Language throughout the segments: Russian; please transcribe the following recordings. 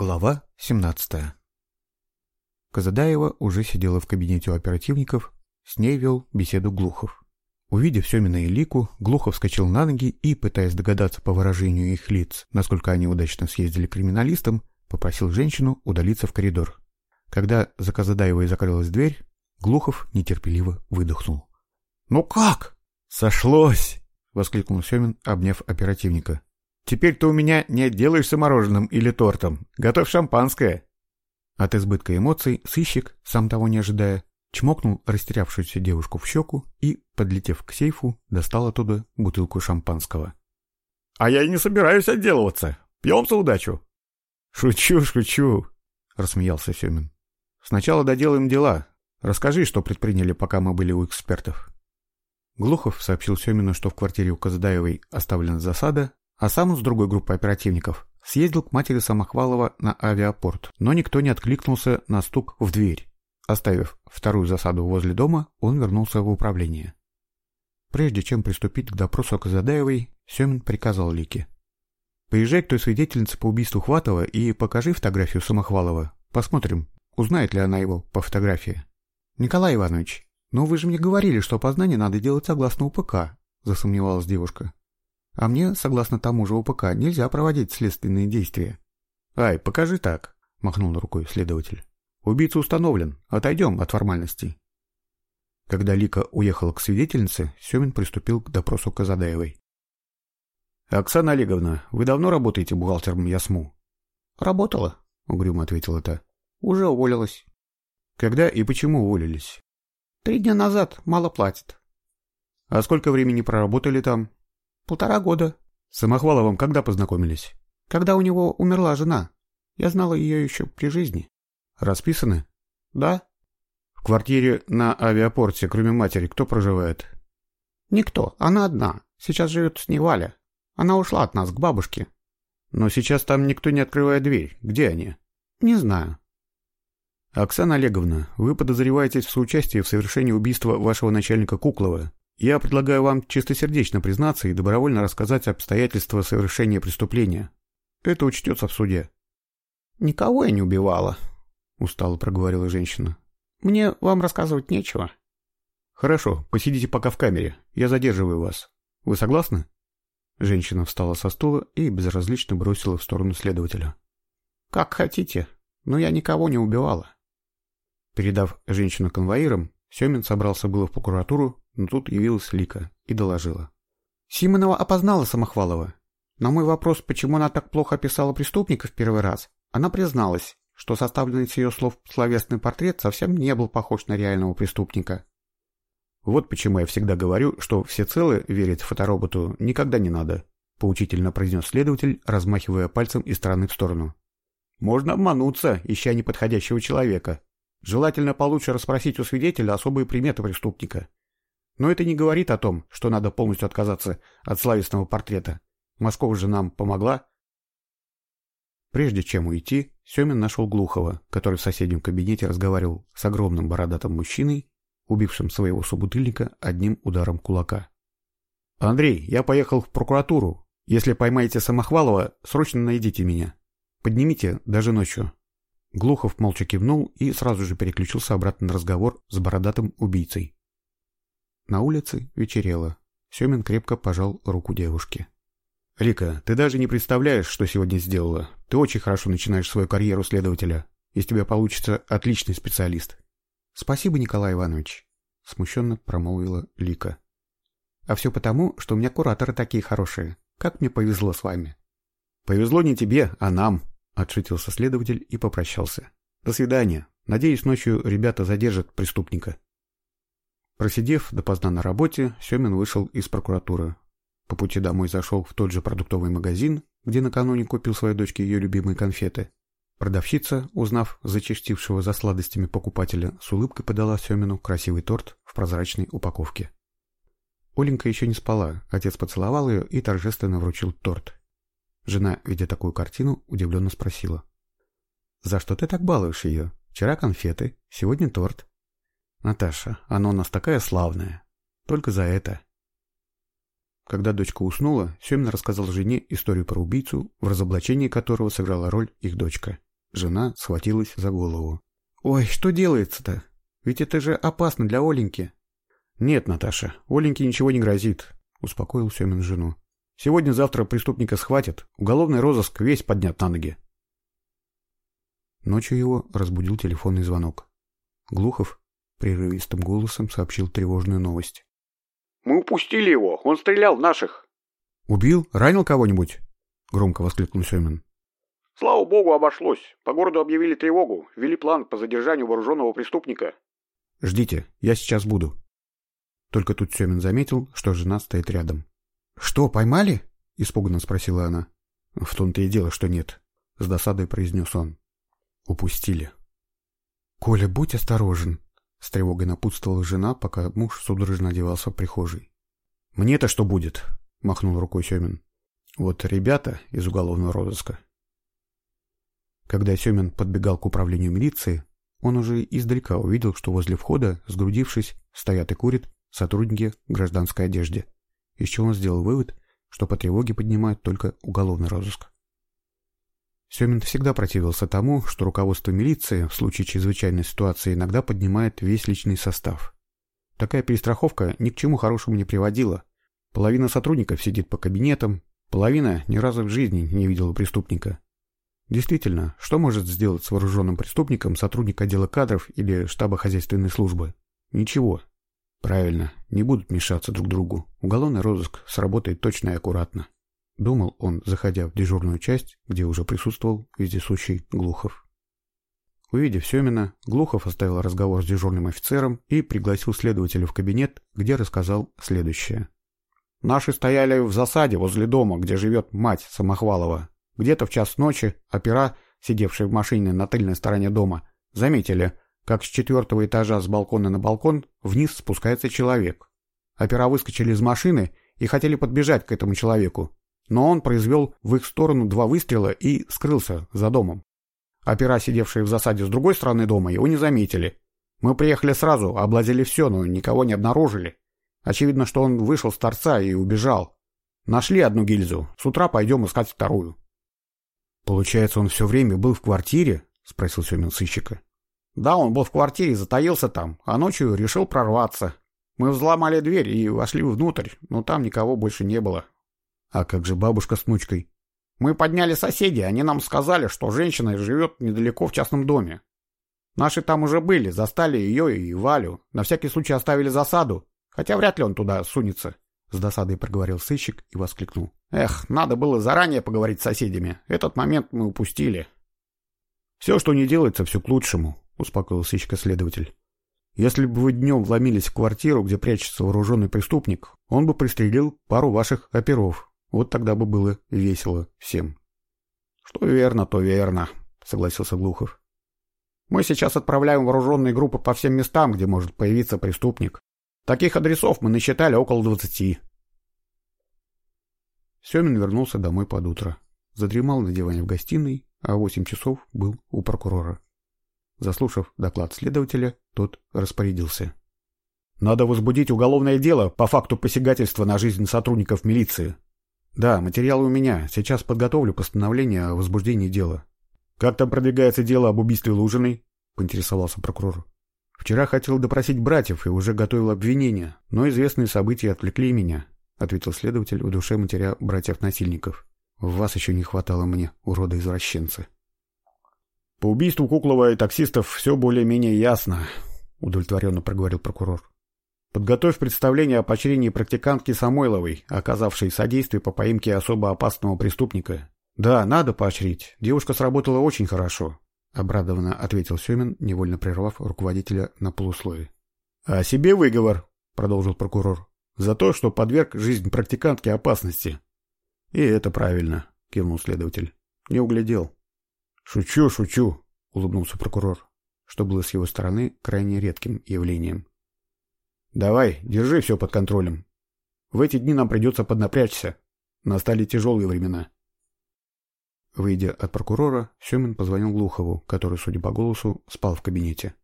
Глава 17 Казадаева уже сидела в кабинете у оперативников, с ней вел беседу Глухов. Увидев Семина и Лику, Глухов вскочил на ноги и, пытаясь догадаться по выражению их лиц, насколько они удачно съездили к криминалистам, попросил женщину удалиться в коридор. Когда за Казадаевой закрылась дверь, Глухов нетерпеливо выдохнул. «Ну как?» «Сошлось!» — воскликнул Семин, обняв оперативника. Теперь ты у меня не отделаешься мороженым или тортом. Готовь шампанское. От избытка эмоций сыщик, сам того не ожидая, чмокнул растерявшуюся девушку в щеку и, подлетев к сейфу, достал оттуда бутылку шампанского. — А я и не собираюсь отделываться. Пьем за удачу. — Шучу, шучу, — рассмеялся Семин. — Сначала доделаем дела. Расскажи, что предприняли, пока мы были у экспертов. Глухов сообщил Семину, что в квартире у Казадаевой оставлена засада, а сам с другой группой оперативников съездил к матери Самохвалова на авиапорт, но никто не откликнулся на стук в дверь. Оставив вторую засаду возле дома, он вернулся в управление. Прежде чем приступить к допросу Казадаевой, Семин приказал Лике. «Поезжай к той свидетельнице по убийству Хватова и покажи фотографию Самохвалова. Посмотрим, узнает ли она его по фотографии». «Николай Иванович, ну вы же мне говорили, что опознание надо делать согласно УПК», засомневалась девушка. А мне, согласно тому же УПК, нельзя проводить следственные действия. Ай, покажи так, махнул рукой следователь. Убийца установлен. Отойдем от формальностей. Когда Лика уехала к свидетельнице, Семин приступил к допросу Казадаевой. «Оксана Олеговна, вы давно работаете бухгалтером Ясму?» «Работала», — угрюмо ответила та. «Уже уволилась». «Когда и почему уволились?» «Три дня назад. Мало платят». «А сколько времени проработали там?» Полтора года. С Самохваловым когда познакомились? Когда у него умерла жена. Я знала ее еще при жизни. Расписаны? Да. В квартире на авиапорте, кроме матери, кто проживает? Никто. Она одна. Сейчас живет с ней Валя. Она ушла от нас к бабушке. Но сейчас там никто не открывает дверь. Где они? Не знаю. Оксана Олеговна, вы подозреваетесь в соучастии в совершении убийства вашего начальника Куклова я предлагаю вам чистосердечно признаться и добровольно рассказать обстоятельства совершения преступления. Это учтется в суде. Никого я не убивала, устало проговорила женщина. Мне вам рассказывать нечего. Хорошо, посидите пока в камере. Я задерживаю вас. Вы согласны? Женщина встала со стула и безразлично бросила в сторону следователя. Как хотите, но я никого не убивала. Передав женщину конвоирам, Семин собрался было в прокуратуру, но тут явилась Лика и доложила. Симонова опознала Самохвалова. На мой вопрос, почему она так плохо описала преступника в первый раз, она призналась, что составленный с ее слов словесный портрет совсем не был похож на реального преступника. «Вот почему я всегда говорю, что всецело верить фотороботу никогда не надо», поучительно произнес следователь, размахивая пальцем из стороны в сторону. «Можно обмануться, ища неподходящего человека. Желательно получше расспросить у свидетеля особые приметы преступника. Но это не говорит о том, что надо полностью отказаться от славистного портрета. Москва же нам помогла. Прежде чем уйти, Семин нашел Глухова, который в соседнем кабинете разговаривал с огромным бородатым мужчиной, убившим своего собутыльника одним ударом кулака. «Андрей, я поехал в прокуратуру. Если поймаете Самохвалова, срочно найдите меня. Поднимите даже ночью». Глухов молча кивнул и сразу же переключился обратно на разговор с бородатым убийцей. На улице вечерело. Семин крепко пожал руку девушке. «Рика, ты даже не представляешь, что сегодня сделала. Ты очень хорошо начинаешь свою карьеру следователя. Из тебя получится отличный специалист». «Спасибо, Николай Иванович», — смущенно промолвила Лика. «А все потому, что у меня кураторы такие хорошие. Как мне повезло с вами». «Повезло не тебе, а нам», Отшутился следователь и попрощался. До свидания. Надеюсь, ночью ребята задержат преступника. Просидев допоздна на работе, Семин вышел из прокуратуры. По пути домой зашел в тот же продуктовый магазин, где накануне купил своей дочке ее любимые конфеты. Продавщица, узнав зачастившего за сладостями покупателя, с улыбкой подала Семину красивый торт в прозрачной упаковке. Оленька еще не спала, отец поцеловал ее и торжественно вручил торт. Жена, видя такую картину, удивленно спросила. «За что ты так балуешь ее? Вчера конфеты, сегодня торт». «Наташа, она у нас такая славная. Только за это». Когда дочка уснула, Семин рассказал жене историю про убийцу, в разоблачении которого сыграла роль их дочка. Жена схватилась за голову. «Ой, что делается-то? Ведь это же опасно для Оленьки». «Нет, Наташа, Оленьке ничего не грозит», — успокоил Семин жену. «Сегодня-завтра преступника схватят, уголовный розыск весь поднят на ноги». Ночью его разбудил телефонный звонок. Глухов прерывистым голосом сообщил тревожную новость. «Мы упустили его, он стрелял в наших». «Убил? Ранил кого-нибудь?» — громко воскликнул Семин. «Слава богу, обошлось. По городу объявили тревогу, ввели план по задержанию вооруженного преступника». «Ждите, я сейчас буду». Только тут Семин заметил, что жена стоит рядом. «Что, поймали?» — испуганно спросила она. «В том-то и дело, что нет», — с досадой произнес он. «Упустили». «Коля, будь осторожен», — с тревогой напутствовала жена, пока муж судорожно одевался в прихожей. «Мне-то что будет?» — махнул рукой Семин. «Вот ребята из уголовного розыска». Когда Семин подбегал к управлению милиции, он уже издалека увидел, что возле входа, сгрудившись, стоят и курят сотрудники гражданской одежде, из чего он сделал вывод, что по тревоге поднимают только уголовный розыск. Семин всегда противился тому, что руководство милиции в случае чрезвычайной ситуации иногда поднимает весь личный состав. Такая перестраховка ни к чему хорошему не приводила. Половина сотрудников сидит по кабинетам, половина ни разу в жизни не видела преступника. Действительно, что может сделать с вооруженным преступником сотрудник отдела кадров или штаба хозяйственной службы? Ничего. Правильно, не будут мешаться друг другу. Уголовный розыск сработает точно и аккуратно. Думал он, заходя в дежурную часть, где уже присутствовал вездесущий Глухов. Увидев Семина, Глухов оставил разговор с дежурным офицером и пригласил следователя в кабинет, где рассказал следующее. «Наши стояли в засаде возле дома, где живет мать Самохвалова. Где-то в час ночи опера, сидевшие в машине на тыльной стороне дома, заметили, как с четвертого этажа с балкона на балкон вниз спускается человек. Опера выскочили из машины и хотели подбежать к этому человеку, но он произвел в их сторону два выстрела и скрылся за домом. Опера, сидевшие в засаде с другой стороны дома, его не заметили. Мы приехали сразу, облазили все, но никого не обнаружили. Очевидно, что он вышел с торца и убежал. Нашли одну гильзу, с утра пойдем искать вторую. «Получается, он все время был в квартире?» — спросил Семен сыщика. «Да, он был в квартире, затаился там, а ночью решил прорваться. Мы взломали дверь и вошли внутрь, но там никого больше не было. А как же бабушка с внучкой? Мы подняли соседей, они нам сказали, что женщина живет недалеко в частном доме. Наши там уже были, застали ее и Валю. На всякий случай оставили засаду, хотя вряд ли он туда сунется. С досадой проговорил сыщик и воскликнул. Эх, надо было заранее поговорить с соседями. Этот момент мы упустили. Все, что не делается, все к лучшему, успокоил сыщика-следователь. Если бы вы днем вломились в квартиру, где прячется вооруженный преступник, он бы пристрелил пару ваших оперов, вот тогда бы было весело всем. — Что верно, то верно, — согласился Глухов. — Мы сейчас отправляем вооруженные группы по всем местам, где может появиться преступник. Таких адресов мы насчитали около двадцати. Семин вернулся домой под утро. Задремал на диване в гостиной, а в восемь часов был у прокурора. Заслушав доклад следователя, тот распорядился. «Надо возбудить уголовное дело по факту посягательства на жизнь сотрудников милиции. Да, материалы у меня. Сейчас подготовлю постановление о возбуждении дела. Как там продвигается дело об убийстве Лужиной? Поинтересовался прокурор. Вчера хотел допросить братьев и уже готовил обвинение, но известные события отвлекли меня, ответил следователь, в душе матеря братьев-насильников. Вас еще не хватало мне, урода-извращенцы. По убийству Куклова и таксистов все более-менее ясно, удовлетворенно проговорил прокурор. Подготовь представление о поощрении практикантки Самойловой, оказавшей содействие по поимке особо опасного преступника. Да, надо поощрить. Девушка сработала очень хорошо, обрадованно ответил Семин, невольно прервав руководителя на полуслове. А себе выговор, продолжил прокурор, за то, что подверг жизнь практикантки опасности. И это правильно, кивнул следователь. Не углядел. Шучу, шучу, улыбнулся прокурор, что было с его стороны крайне редким явлением. Давай, держи все под контролем. В эти дни нам придется поднапрячься. Настали тяжелые времена. Выйдя от прокурора, Семин позвонил Глухову, который, судя по голосу, спал в кабинете.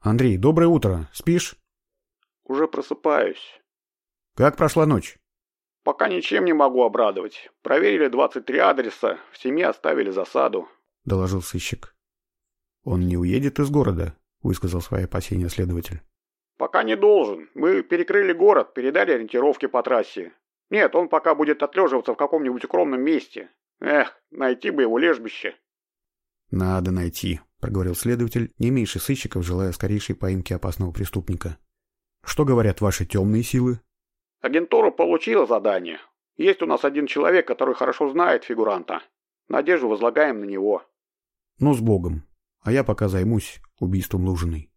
«Андрей, доброе утро. Спишь?» «Уже просыпаюсь». «Как прошла ночь?» «Пока ничем не могу обрадовать. Проверили 23 адреса, в семье оставили засаду». доложил сыщик. «Он не уедет из города», — высказал свои опасения следователь. «Пока не должен. Мы перекрыли город, передали ориентировки по трассе. Нет, он пока будет отлеживаться в каком-нибудь укромном месте. Эх, найти бы его лежбище». «Надо найти», — проговорил следователь, не меньше сыщиков, желая скорейшей поимки опасного преступника. «Что говорят ваши темные силы?» «Агентура получила задание. Есть у нас один человек, который хорошо знает фигуранта. Надежду возлагаем на него». «Ну, с Богом. А я пока займусь убийством Лужиной».